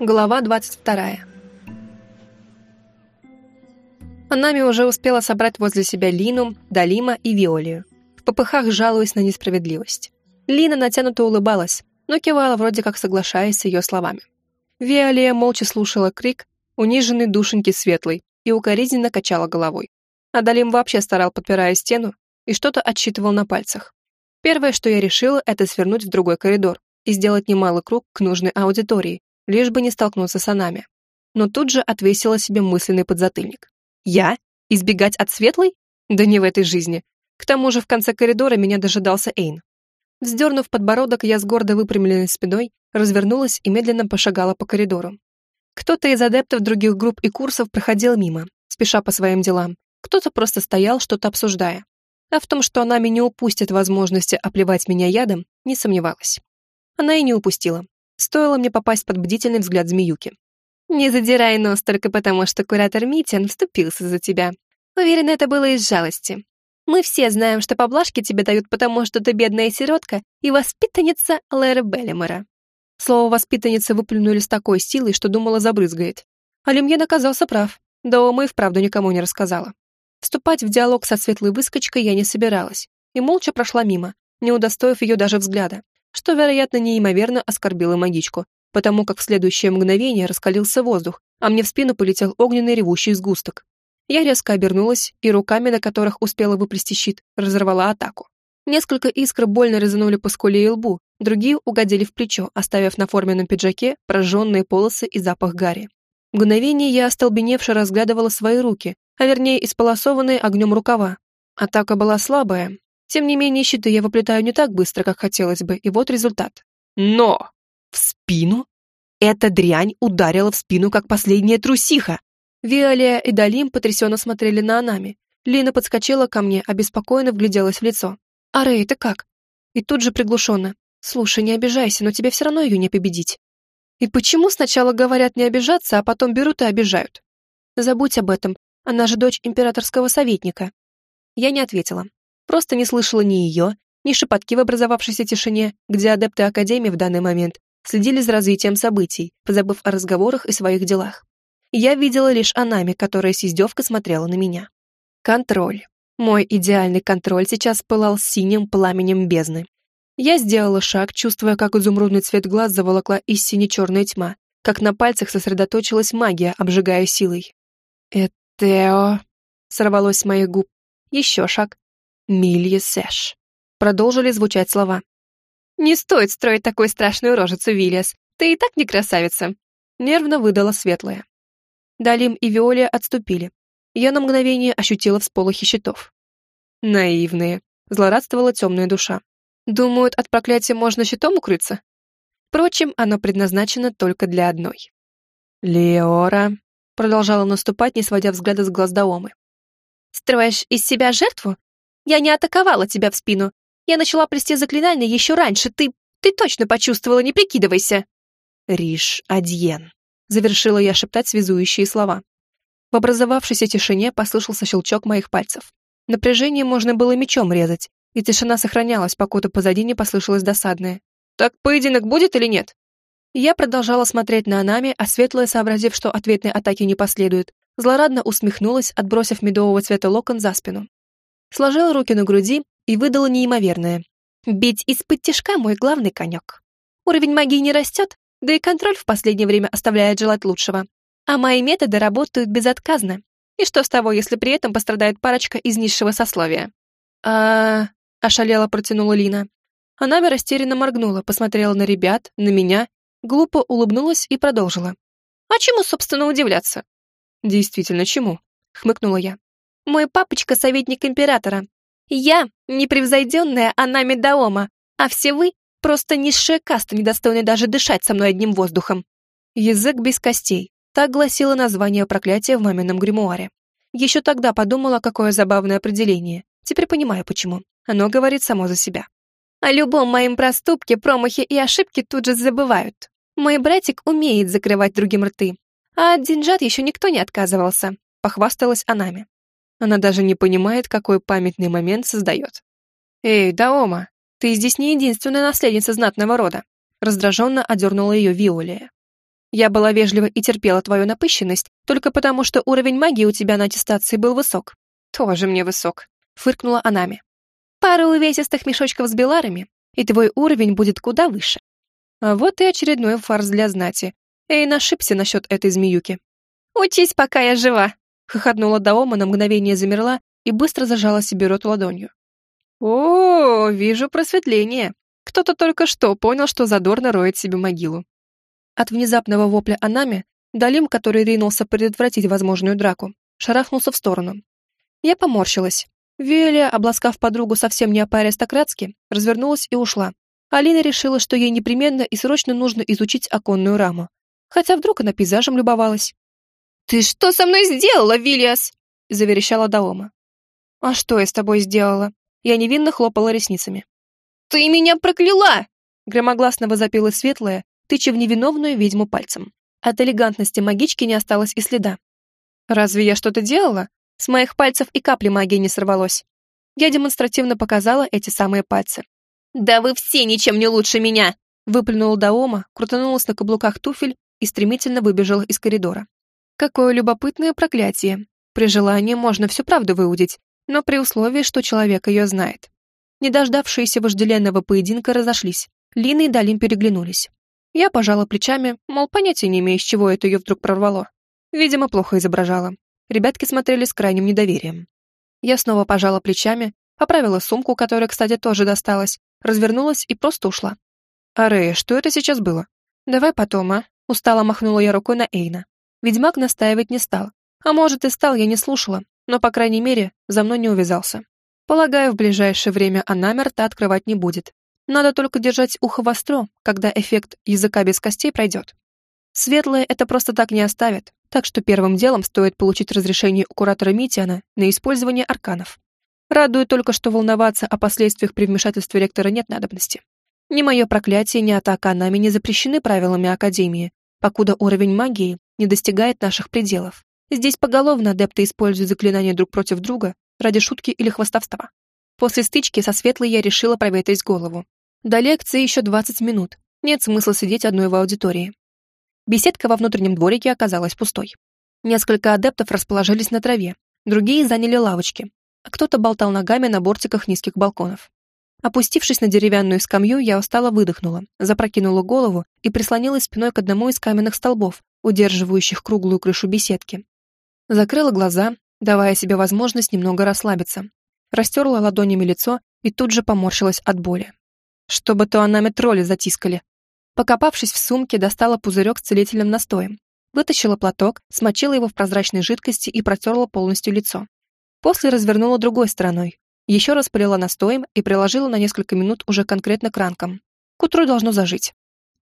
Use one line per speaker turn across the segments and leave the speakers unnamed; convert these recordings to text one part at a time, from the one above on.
Глава 22. Анами уже успела собрать возле себя Лину, Далима и Виолию, в попыхах жалуясь на несправедливость. Лина натянуто улыбалась, но кивала вроде как соглашаясь с ее словами. Виолия молча слушала крик, униженный душеньки светлый, и укоризненно качала головой. А Далим вообще старал, подпирая стену, и что-то отсчитывал на пальцах. Первое, что я решила, это свернуть в другой коридор и сделать немалый круг к нужной аудитории, лишь бы не столкнуться с Анами. Но тут же отвесила себе мысленный подзатыльник. Я? Избегать от светлой? Да не в этой жизни. К тому же в конце коридора меня дожидался Эйн. Вздернув подбородок, я с гордо выпрямленной спиной развернулась и медленно пошагала по коридору. Кто-то из адептов других групп и курсов проходил мимо, спеша по своим делам. Кто-то просто стоял, что-то обсуждая. А в том, что она меня упустит возможности оплевать меня ядом, не сомневалась. Она и не упустила. Стоило мне попасть под бдительный взгляд змеюки. «Не задирай нос только потому, что куратор Митин вступился за тебя. Уверена, это было из жалости. Мы все знаем, что поблажки тебе дают, потому что ты бедная сиротка и воспитанница Лэра Беллимора». Слово «воспитанница» выплюнули с такой силой, что думала забрызгает. А Лемьен оказался прав. Да ума и вправду никому не рассказала. Вступать в диалог со светлой выскочкой я не собиралась и молча прошла мимо, не удостоив ее даже взгляда что, вероятно, неимоверно оскорбило магичку, потому как в следующее мгновение раскалился воздух, а мне в спину полетел огненный ревущий сгусток. Я резко обернулась и руками, на которых успела выплести щит, разорвала атаку. Несколько искр больно резанули по скуле и лбу, другие угодили в плечо, оставив на форменном пиджаке прожженные полосы и запах гари. Мгновение я остолбеневше разглядывала свои руки, а вернее исполосованные огнем рукава. Атака была слабая, тем не менее, щиты я выплетаю не так быстро, как хотелось бы, и вот результат. Но! В спину? Эта дрянь ударила в спину, как последняя трусиха. Виолия и Далим потрясенно смотрели на Анами. Лина подскочила ко мне, обеспокоенно вгляделась в лицо. «А Рэй, ты как?» И тут же приглушенно. «Слушай, не обижайся, но тебе все равно ее не победить». И почему сначала говорят не обижаться, а потом берут и обижают? Забудь об этом, она же дочь императорского советника. Я не ответила. Просто не слышала ни ее, ни шепотки в образовавшейся тишине, где адепты Академии в данный момент следили за развитием событий, позабыв о разговорах и своих делах. Я видела лишь Анами, которая с издевкой смотрела на меня. Контроль. Мой идеальный контроль сейчас пылал синим пламенем бездны. Я сделала шаг, чувствуя, как изумрудный цвет глаз заволокла из сине-черная тьма, как на пальцах сосредоточилась магия, обжигая силой. «Этео», — сорвалось с моих губ. Еще шаг. Милье Сэш. Продолжили звучать слова. «Не стоит строить такую страшную рожицу, Виллиас. Ты и так не красавица!» Нервно выдала светлая. Далим и Виолия отступили. Я на мгновение ощутила всполохи щитов. Наивные. Злорадствовала темная душа. Думают, от проклятия можно щитом укрыться? Впрочем, оно предназначено только для одной. «Леора», — продолжала наступать, не сводя взгляда с глаз Даомы. «Строишь из себя жертву? Я не атаковала тебя в спину. Я начала плести заклинание еще раньше. Ты... ты точно почувствовала, не прикидывайся!» «Риш Адьен», — завершила я шептать связующие слова. В образовавшейся тишине послышался щелчок моих пальцев. Напряжение можно было мечом резать, и тишина сохранялась, покуда позади не послышалось досадное. «Так поединок будет или нет?» Я продолжала смотреть на Анами, а Светлая, сообразив, что ответной атаки не последует, злорадно усмехнулась, отбросив медового цвета локон за спину сложила руки на груди и выдала неимоверное. «Бить из-под тяжка мой главный конек. Уровень магии не растет, да и контроль в последнее время оставляет желать лучшего. А мои методы работают безотказно. И что с того, если при этом пострадает парочка из низшего сословия?» «А...» — ошалела протянула Лина. Она растерянно моргнула, посмотрела на ребят, на меня, глупо улыбнулась и продолжила. «А чему, собственно, удивляться?» «Действительно, чему?» — хмыкнула я. Мой папочка — советник императора. Я — непревзойденная Анами Даома, а все вы — просто низшая каста, недостойная даже дышать со мной одним воздухом. Язык без костей. Так гласило название проклятия в мамином гримуаре. Еще тогда подумала, какое забавное определение. Теперь понимаю, почему. Оно говорит само за себя. О любом моем проступке, промахе и ошибке тут же забывают. Мой братик умеет закрывать другим рты. А от деньжат еще никто не отказывался. Похвасталась Анами. Она даже не понимает, какой памятный момент создает. «Эй, Даома, ты здесь не единственная наследница знатного рода», раздраженно одернула ее Виолия. Я была вежлива и терпела твою напыщенность только потому, что уровень магии у тебя на аттестации был высок. Тоже мне высок, фыркнула Анами. Пара увесистых мешочков с беларами, и твой уровень будет куда выше. А вот и очередной фарс для знати. Эй, ошибся насчет этой змеюки. «Учись, пока я жива!» — хохотнула Даома, на мгновение замерла и быстро зажала себе рот ладонью. «О, вижу просветление. Кто-то только что понял, что задорно роет себе могилу». От внезапного вопля Анами Далим, который ринулся предотвратить возможную драку, шарахнулся в сторону. Я поморщилась. Виолия, обласкав подругу совсем не по-аристократски, развернулась и ушла. Алина решила, что ей непременно и срочно нужно изучить оконную раму. Хотя вдруг она пейзажем любовалась. «Ты что со мной сделала, Вильяс?» — заверещала Даома. «А что я с тобой сделала?» Я невинно хлопала ресницами. «Ты меня прокляла!» Громогласно возопила светлая, тыча в невиновную ведьму пальцем. От элегантности магички не осталось и следа. «Разве я что-то делала?» С моих пальцев и капли магии не сорвалось. Я демонстративно показала эти самые пальцы. «Да вы все ничем не лучше меня!» Выплюнула Даома, крутанулась на каблуках туфель и стремительно выбежала из коридора. Какое любопытное проклятие. При желании можно всю правду выудить, но при условии, что человек ее знает. Не дождавшиеся вожделенного поединка разошлись. Лина и Далин переглянулись. Я пожала плечами, мол, понятия не имею, с чего это ее вдруг прорвало. Видимо, плохо изображала. Ребятки смотрели с крайним недоверием. Я снова пожала плечами, поправила сумку, которая, кстати, тоже досталась, развернулась и просто ушла. «Арея, что это сейчас было?» «Давай потом, а?» Устало махнула я рукой на Эйна. Ведьмак настаивать не стал. А может и стал, я не слушала, но, по крайней мере, за мной не увязался. Полагаю, в ближайшее время она рта открывать не будет. Надо только держать ухо востро, когда эффект языка без костей пройдет. Светлые это просто так не оставят, так что первым делом стоит получить разрешение у куратора Митиана на использование арканов. Радует только, что волноваться о последствиях при вмешательстве ректора нет надобности. Ни мое проклятие, ни атака нами не запрещены правилами Академии, покуда уровень магии не достигает наших пределов. Здесь поголовно адепты используют заклинания друг против друга ради шутки или хвастовства. После стычки со Светлой я решила проветрить голову. До лекции еще 20 минут. Нет смысла сидеть одной в аудитории. Беседка во внутреннем дворике оказалась пустой. Несколько адептов расположились на траве, другие заняли лавочки, а кто-то болтал ногами на бортиках низких балконов. Опустившись на деревянную скамью, я устало выдохнула, запрокинула голову и прислонилась спиной к одному из каменных столбов, удерживающих круглую крышу беседки. Закрыла глаза, давая себе возможность немного расслабиться. Растерла ладонями лицо и тут же поморщилась от боли. Чтобы то она тролли затискали, Покопавшись в сумке, достала пузырек с целительным настоем. Вытащила платок, смочила его в прозрачной жидкости и протерла полностью лицо. После развернула другой стороной. Еще раз полила настоем и приложила на несколько минут уже конкретно к ранкам. К утру должно зажить.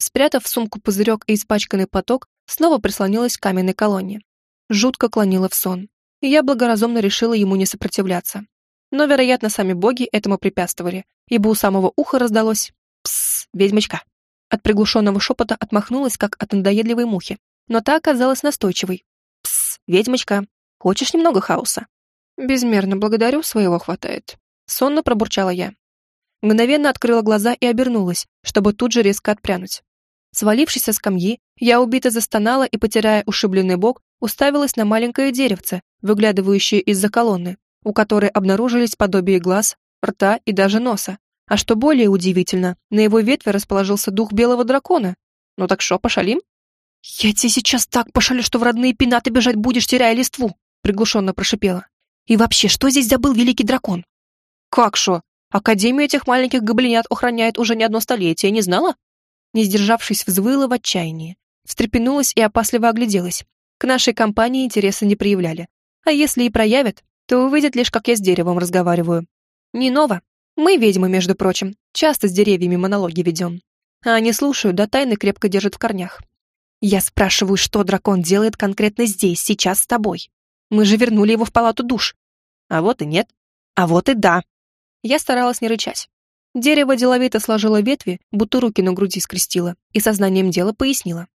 Спрятав в сумку пузырек и испачканный платок, снова прислонилась к каменной колонне. Жутко клонила в сон. И я благоразумно решила ему не сопротивляться. Но, вероятно, сами боги этому препятствовали, ибо у самого уха раздалось «Псс, ведьмочка». От приглушенного шепота отмахнулась, как от надоедливой мухи, но та оказалась настойчивой. «Псс, ведьмочка, хочешь немного хаоса?» «Безмерно благодарю, своего хватает». Сонно пробурчала я. Мгновенно открыла глаза и обернулась, чтобы тут же резко отпрянуть. Свалившись со скамьи, я убито застонала и, потеряя ушибленный бок, уставилась на маленькое деревце, выглядывающее из-за колонны, у которой обнаружились подобие глаз, рта и даже носа, а что более удивительно, на его ветве расположился дух белого дракона. Ну так шо, пошалим? «Я тебе сейчас так пошалю, что в родные пенаты бежать будешь, теряя листву!» приглушенно прошипела. «И вообще, что здесь забыл великий дракон?» «Как шо? Академию этих маленьких гоблинят охраняет уже не одно столетие, не знала?» Не сдержавшись, взвыла в отчаянии. Встрепенулась и опасливо огляделась. К нашей компании интереса не проявляли. А если и проявят, то увидят лишь, как я с деревом разговариваю. Не ново, мы, ведьмы, между прочим, часто с деревьями монологи ведем. А они слушают, да тайны крепко держат в корнях. Я спрашиваю, что дракон делает конкретно здесь, сейчас с тобой. Мы же вернули его в палату душ. А вот и нет. А вот и да. Я старалась не рычать. Дерево деловито сложило ветви, будто руки на груди скрестило, и сознанием дела пояснило.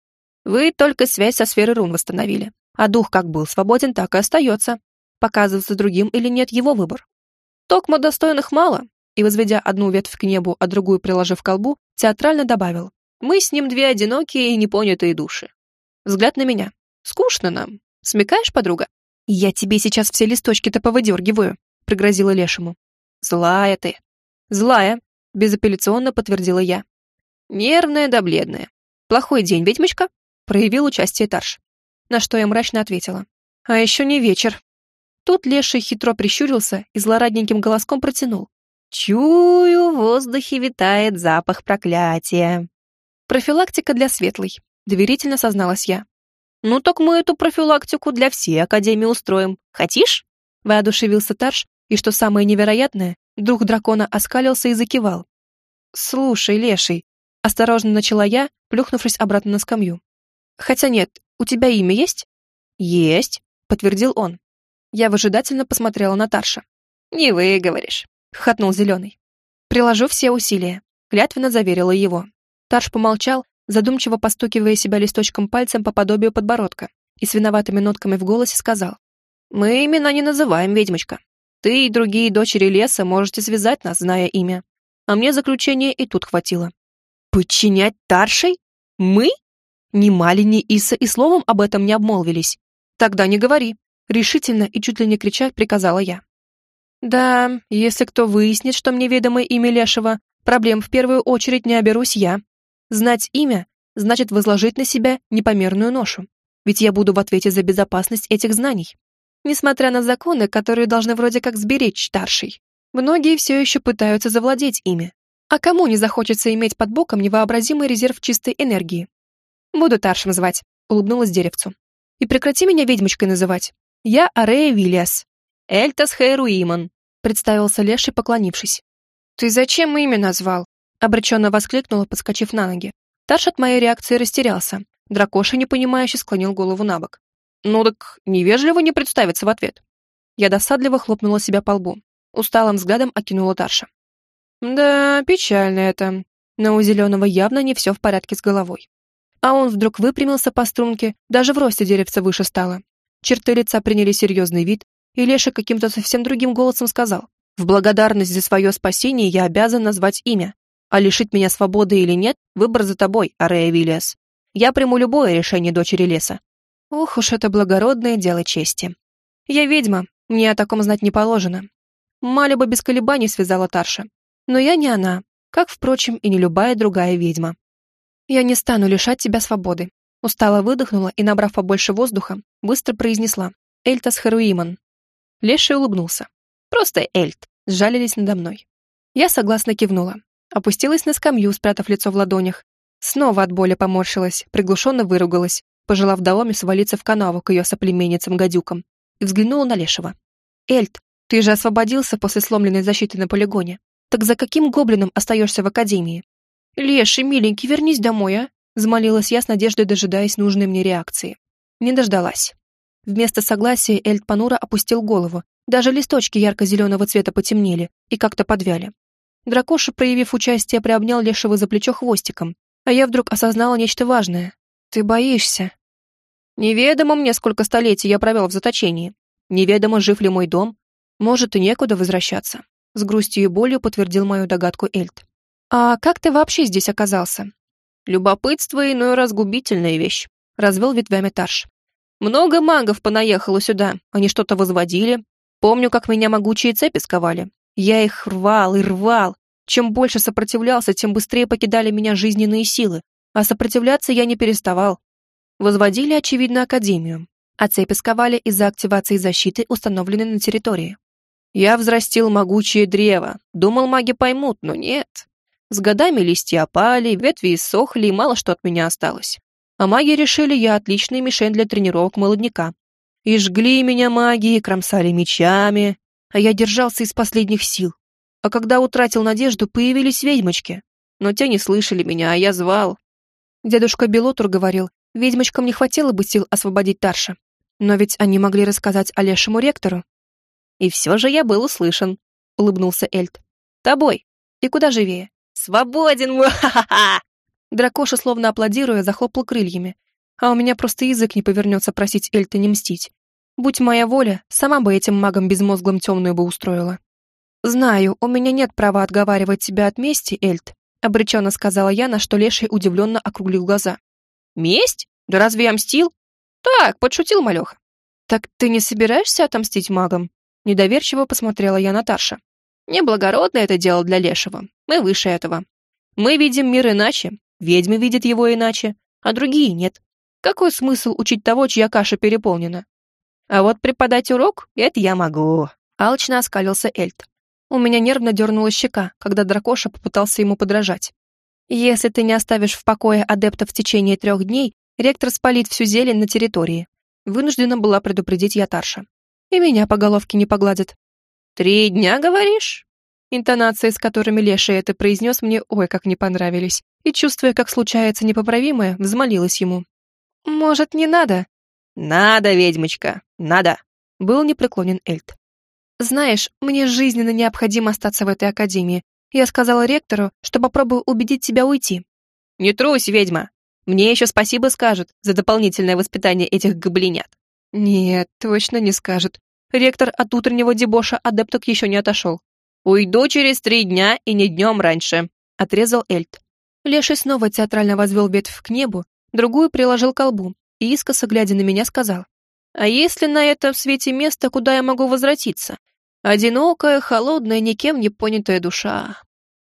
Вы только связь со сферой рун восстановили, а дух как был свободен, так и остается. Показываться другим или нет его выбор. Токма достойных мало, и, возведя одну ветвь к небу, а другую приложив к колбу, театрально добавил «Мы с ним две одинокие и непонятые души. Взгляд на меня. «Скучно нам. Смекаешь, подруга?» «Я тебе сейчас все листочки-то повыдергиваю», — пригрозила Лешему. «Злая ты». «Злая», — безапелляционно подтвердила я. «Нервная да бледная. Плохой день, ведьмочка?» — проявил участие Тарш. На что я мрачно ответила. «А еще не вечер». Тут Леший хитро прищурился и злорадненьким голоском протянул. «Чую, в воздухе витает запах проклятия». «Профилактика для светлой», — доверительно созналась я. «Ну так мы эту профилактику для всей Академии устроим. Хотишь?» Воодушевился Тарш, и что самое невероятное, дух дракона оскалился и закивал. «Слушай, леший», — осторожно начала я, плюхнувшись обратно на скамью. «Хотя нет, у тебя имя есть?» «Есть», — подтвердил он. Я выжидательно посмотрела на Тарша. «Не выговоришь», — хохотнул Зеленый. «Приложу все усилия», — клятвенно заверила его. Тарш помолчал, задумчиво постукивая себя листочком пальцем по подобию подбородка, и с виноватыми нотками в голосе сказал. «Мы имена не называем, ведьмочка. Ты и другие дочери леса можете связать нас, зная имя. А мне заключение и тут хватило». «Подчинять Таршей? Мы?» Ни Мали, ни Иса и словом об этом не обмолвились. «Тогда не говори», — решительно и чуть ли не крича приказала я. «Да, если кто выяснит, что мне ведомо имя Лешего, проблем в первую очередь не оберусь я», Знать имя значит возложить на себя непомерную ношу, ведь я буду в ответе за безопасность этих знаний. Несмотря на законы, которые должны вроде как сберечь старший, многие все еще пытаются завладеть ими. А кому не захочется иметь под боком невообразимый резерв чистой энергии? Буду Таршем звать, улыбнулась деревцу. И прекрати меня ведьмочкой называть. Я Арея Виллиас. Эльтас Хейруиман, представился Леший, поклонившись. Ты зачем имя назвал? Обреченно воскликнула, подскочив на ноги. Тарш от моей реакции растерялся. Дракоша, непонимающе, склонил голову на бок. «Ну так невежливо не представиться в ответ». Я досадливо хлопнула себя по лбу. Усталым взглядом окинула Тарша. «Да, печально это. Но у Зеленого явно не все в порядке с головой. А он вдруг выпрямился по струнке, даже в росте деревца выше стало. Черты лица приняли серьезный вид, и Леша каким-то совсем другим голосом сказал. «В благодарность за свое спасение я обязан назвать имя. А лишить меня свободы или нет, выбор за тобой, Арея Виллиас. Я приму любое решение дочери леса. Ох уж это благородное дело чести. Я ведьма, мне о таком знать не положено. Маля бы без колебаний связала Тарша. Но я не она, как, впрочем, и не любая другая ведьма. Я не стану лишать тебя свободы. Устало выдохнула и, набрав побольше воздуха, быстро произнесла. Эльтас Харуиман. Леший улыбнулся. Просто Эльт. Сжалились надо мной. Я согласно кивнула, Опустилась на скамью, спрятав лицо в ладонях. Снова от боли поморщилась, приглушенно выругалась, пожелав Даоме свалиться в канаву к ее соплеменницам-гадюкам, и взглянула на Лешего. «Эльт, ты же освободился после сломленной защиты на полигоне. Так за каким гоблином остаешься в академии?» «Леший, миленький, вернись домой, а?» Взмолилась я с надеждой, дожидаясь нужной мне реакции. Не дождалась. Вместо согласия Эльт Панура опустил голову. Даже листочки ярко-зеленого цвета потемнели и как-то подвяли. Дракоша, проявив участие, приобнял Лешего за плечо хвостиком, а я вдруг осознала нечто важное. «Ты боишься?» «Неведомо мне, сколько столетий я провел в заточении. Неведомо, жив ли мой дом. Может, и некуда возвращаться», — с грустью и болью подтвердил мою догадку Эльт. «А как ты вообще здесь оказался?» «Любопытство иной раз губительная вещь», — развел ветвями Тарш. «Много магов понаехало сюда, они что-то возводили. Помню, как меня могучие цепи сковали, я их рвал и рвал. Чем больше сопротивлялся, тем быстрее покидали меня жизненные силы. А сопротивляться я не переставал. Возводили, очевидно, академию. А цепи сковали из-за активации защиты, установленной на территории. Я взрастил могучее древо. Думал, маги поймут, но нет. С годами листья опали, ветви иссохли, и мало что от меня осталось. А маги решили, я отличная мишень для тренировок молодняка. И жгли меня маги, кромсали мечами, а я держался из последних сил. А когда утратил надежду, появились ведьмочки. Но те не слышали меня, а я звал. Дедушка Белотур говорил, ведьмочкам не хватило бы сил освободить Тарша. Но ведь они могли рассказать о лешему ректору. И все же я был услышан, улыбнулся Эльт. Тобой. И куда живее? Свободен! Ха-ха-ха! Дракоша, словно аплодируя, захлопал крыльями. А у меня просто язык не повернется просить Эльта не мстить. Будь моя воля, сама бы этим магом безмозглым темную бы устроила. «Знаю, у меня нет права отговаривать тебя от мести, Эльт», обреченно сказала я, на что Леший удивленно округлил глаза. «Месть? Да разве я мстил? Так, подшутил малеха. Так ты не собираешься отомстить магам? Недоверчиво посмотрела я на Тарша. Неблагородно это дело для Лешего. Мы выше этого. Мы видим мир иначе, ведьмы видят его иначе, а другие нет. Какой смысл учить того, чья каша переполнена? А вот преподать урок — это я могу. Алчно оскалился Эльт. У меня нервно дернула щека, когда дракоша попытался ему подражать. Если ты не оставишь в покое адептов в течение трех дней, ректор спалит всю зелень на территории. Вынуждена была предупредить Ятарша. И меня по головке не погладят. «Три дня, говоришь?» Интонации, с которыми Леша это произнес, мне ой как не понравились, и, чувствуя, как случается непоправимое, взмолилась ему. «Может, не надо?» «Надо, ведьмочка, надо!» Был непреклонен Эльт. «Знаешь, мне жизненно необходимо остаться в этой академии. Я сказала ректору, что попробую убедить тебя уйти». «Не трусь, ведьма. Мне еще спасибо скажут за дополнительное воспитание этих гоблинят». «Нет, точно не скажут. Ректор от утреннего дебоша адепток еще не отошел». «Уйду через три дня и не днем раньше», — отрезал Эльт. Леший снова театрально возвел ветвь к небу, другую приложил к колбу и, искоса глядя на меня, сказал. «А если на это в свете место, куда я могу возвратиться? Одинокая, холодная, никем не понятая душа.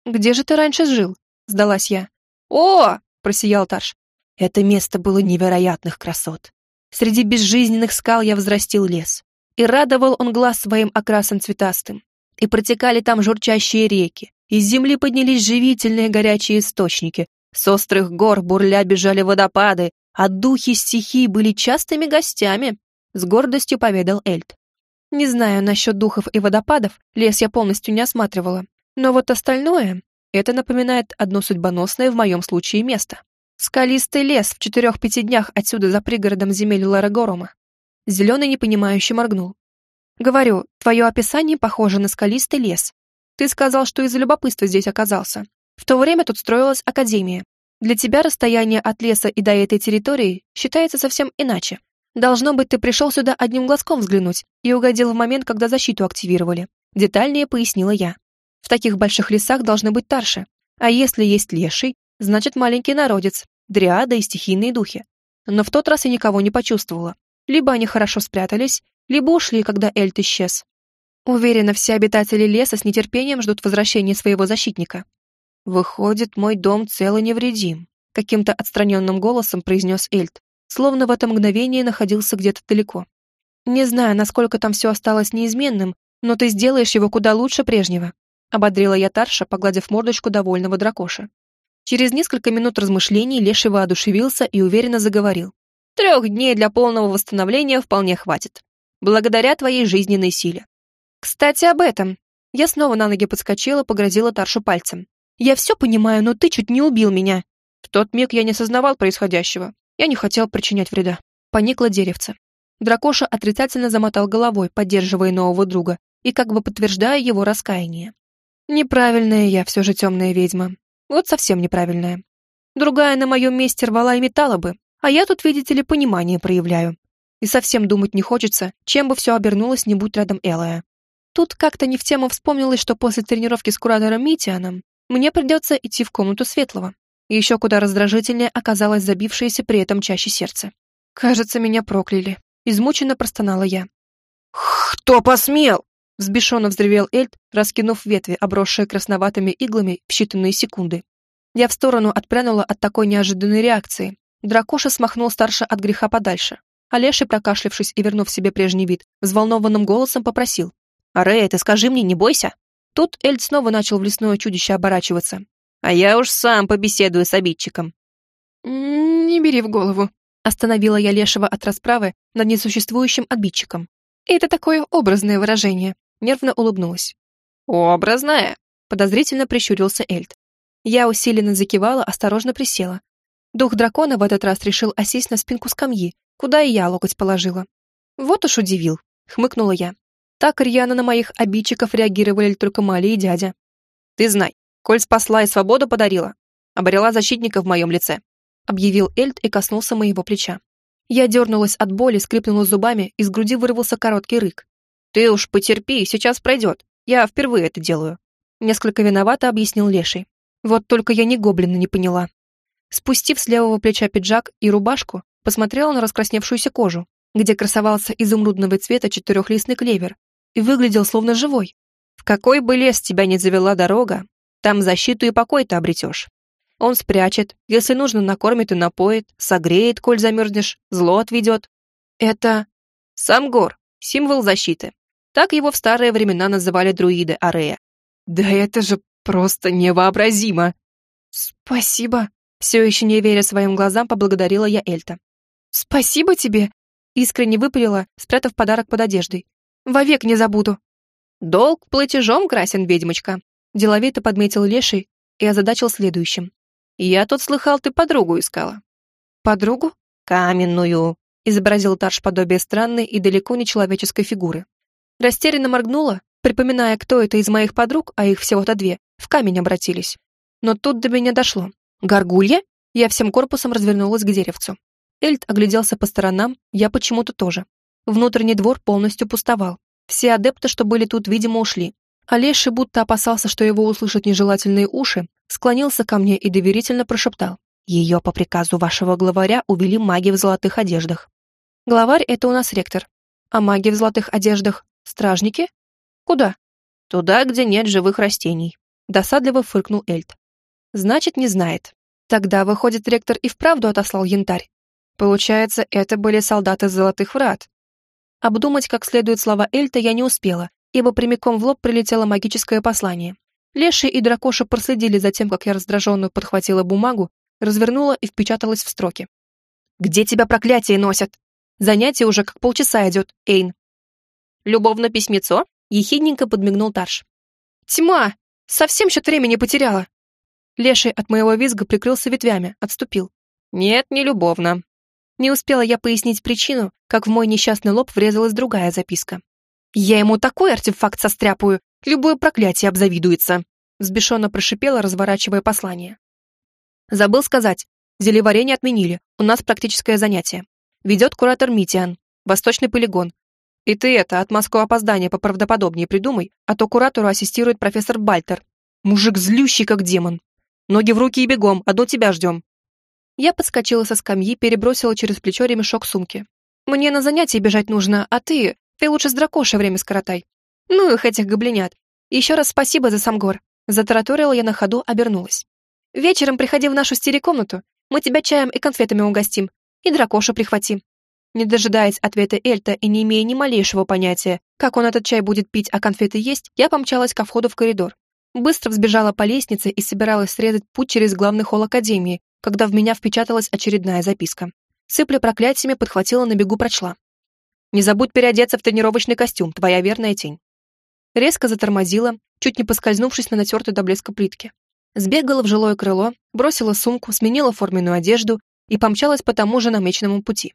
«Где же ты раньше жил?» — сдалась я. «О!» — просиял Тарш. «Это место было невероятных красот. Среди безжизненных скал я взрастил лес. И радовал он глаз своим окрасом цветастым. И протекали там журчащие реки. Из земли поднялись живительные горячие источники. С острых гор бурля бежали водопады, а духи стихий были частыми гостями», — с гордостью поведал Эльд. Не знаю насчет духов и водопадов, лес я полностью не осматривала. Но вот остальное, это напоминает одно судьбоносное в моем случае место. Скалистый лес в четырех-пяти днях отсюда за пригородом земель Ларагорума. Зеленый непонимающе моргнул. Говорю, твое описание похоже на скалистый лес. Ты сказал, что из-за любопытства здесь оказался. В то время тут строилась академия. Для тебя расстояние от леса и до этой территории считается совсем иначе. Должно быть, ты пришел сюда одним глазком взглянуть и угодил в момент, когда защиту активировали. Детальнее пояснила я. В таких больших лесах должны быть тарши. А если есть леший, значит маленький народец, дриада и стихийные духи. Но в тот раз я никого не почувствовала. Либо они хорошо спрятались, либо ушли, когда Эльт исчез. Уверена, все обитатели леса с нетерпением ждут возвращения своего защитника. «Выходит, мой дом цел и невредим», — каким-то отстраненным голосом произнес Эльт словно в это мгновение находился где-то далеко. «Не знаю, насколько там все осталось неизменным, но ты сделаешь его куда лучше прежнего», ободрила я Тарша, погладив мордочку довольного дракоша. Через несколько минут размышлений Леший воодушевился и уверенно заговорил. «Трех дней для полного восстановления вполне хватит. Благодаря твоей жизненной силе. Кстати, об этом. Я снова на ноги подскочила, погрозила Таршу пальцем. Я все понимаю, но ты чуть не убил меня. В тот миг я не осознавал происходящего. Я не хотел причинять вреда. Поникло деревце. Дракоша отрицательно замотал головой, поддерживая нового друга и как бы подтверждая его раскаяние. Неправильная я все же темная ведьма. Вот совсем неправильная. Другая на моем месте рвала и металла бы, а я тут, видите ли, понимание проявляю. И совсем думать не хочется, чем бы все обернулось, не будь рядом Элая. Тут как-то не в тему вспомнилось, что после тренировки с куратором Митианом мне придется идти в комнату Светлого. И еще куда раздражительнее оказалось забившееся при этом чаще сердце. «Кажется, меня прокляли», — измученно простонала я. «Кто посмел?» — взбешенно взревел Эльд, раскинув ветви, обросшие красноватыми иглами в считанные секунды. Я в сторону отпрянула от такой неожиданной реакции. Дракоша смахнул старше от греха подальше. А Леший, прокашлявшись и вернув себе прежний вид, взволнованным голосом попросил. «Арея, ты скажи мне, не бойся!» Тут Эльд снова начал в лесное чудище оборачиваться, а я уж сам побеседую с обидчиком». «Не бери в голову», — остановила я Лешего от расправы над несуществующим обидчиком. «Это такое образное выражение», — нервно улыбнулась. «Образное?» — подозрительно прищурился Эльд. Я усиленно закивала, осторожно присела. Дух дракона в этот раз решил осесть на спинку скамьи, куда и я локоть положила. «Вот уж удивил», — хмыкнула я. Так рьяно на моих обидчиков реагировали только Мали и дядя. «Ты знай, Коль спасла и свободу подарила, обрела защитника в моем лице», объявил Эльд и коснулся моего плеча. Я дернулась от боли, скрипнула зубами, из груди вырвался короткий рык. «Ты уж потерпи, сейчас пройдет. Я впервые это делаю», несколько виновато объяснил Леший. Вот только я ни гоблина не поняла. Спустив с левого плеча пиджак и рубашку, посмотрела на раскрасневшуюся кожу, где красовался изумрудного цвета четырехлистный клевер и выглядел словно живой. В какой бы лес тебя не завела дорога, там защиту и покой ты обретешь. Он спрячет, если нужно, накормит и напоит, согреет, коль замерзнешь, зло отведет. Это Самгор, символ защиты. Так его в старые времена называли друиды Арея. Да это же просто невообразимо. Спасибо. Все еще не веря своим глазам, поблагодарила я Эльта. Спасибо тебе. Искренне выпалила, спрятав подарок под одеждой. Вовек не забуду. Долг платежом красен, ведьмочка. Деловито подметил Леший и озадачил следующим. Я тут слыхал, ты подругу искала. Подругу? Каменную. Изобразил Тарш подобие странной и далеко не человеческой фигуры. Растерянно моргнула, припоминая, кто это из моих подруг, а их всего-то две, в камень обратились. Но тут до меня дошло. «Горгулья?» Я всем корпусом развернулась к деревцу. Эльд огляделся по сторонам, я почему-то тоже. Внутренний двор полностью пустовал. Все адепты, что были тут, видимо, ушли. А Леший, будто опасался, что его услышат нежелательные уши, склонился ко мне и доверительно прошептал. Ее по приказу вашего главаря увели маги в золотых одеждах. Главарь — это у нас ректор. А маги в золотых одеждах — стражники? Куда? Туда, где нет живых растений. Досадливо фыркнул Эльд. Значит, не знает. Тогда, выходит, ректор и вправду отослал янтарь. Получается, это были солдаты Золотых Врат. Обдумать как следует слова Эльта я не успела, ибо прямиком в лоб прилетело магическое послание. Леший и Дракоша проследили за тем, как я раздраженную подхватила бумагу, развернула и впечаталась в строки. «Где тебя проклятие носят?» «Занятие уже как полчаса идет, Эйн». «Любовно письмецо?» — ехидненько подмигнул Тарш. «Тьма! Совсем счет времени потеряла!» Леший от моего визга прикрылся ветвями, отступил. «Нет, не любовно. Не успела я пояснить причину, как в мой несчастный лоб врезалась другая записка. «Я ему такой артефакт состряпаю, любое проклятие обзавидуется», взбешенно прошипела, разворачивая послание. Забыл сказать, зелеварение отменили, у нас практическое занятие. Ведет куратор Митиан, восточный полигон. И ты это, отмазку опоздания поправдоподобнее придумай, а то куратору ассистирует профессор Бальтер. Мужик злющий, как демон. Ноги в руки и бегом, одну тебя ждем. Я подскочила со скамьи, перебросила через плечо ремешок сумки. «Мне на занятия бежать нужно, а ты... Ты лучше с дракоша время скоротай. Ну их этих гоблинят. Еще раз спасибо за самгор». Затараторила я на ходу, обернулась. «Вечером приходи в нашу стере-комнату. Мы тебя чаем и конфетами угостим. И дракоша прихвати». Не дожидаясь ответа Эльта и не имея ни малейшего понятия, как он этот чай будет пить, а конфеты есть, я помчалась ко входу в коридор. Быстро взбежала по лестнице и собиралась срезать путь через главный холл Академии, когда в меня впечаталась очередная записка. Сыпля проклятиями, подхватила на бегу, прочла. «Не забудь переодеться в тренировочный костюм, твоя верная тень». Резко затормозила, чуть не поскользнувшись на натертой до блеска плитке. Сбегала в жилое крыло, бросила сумку, сменила форменную одежду и помчалась по тому же намеченному пути.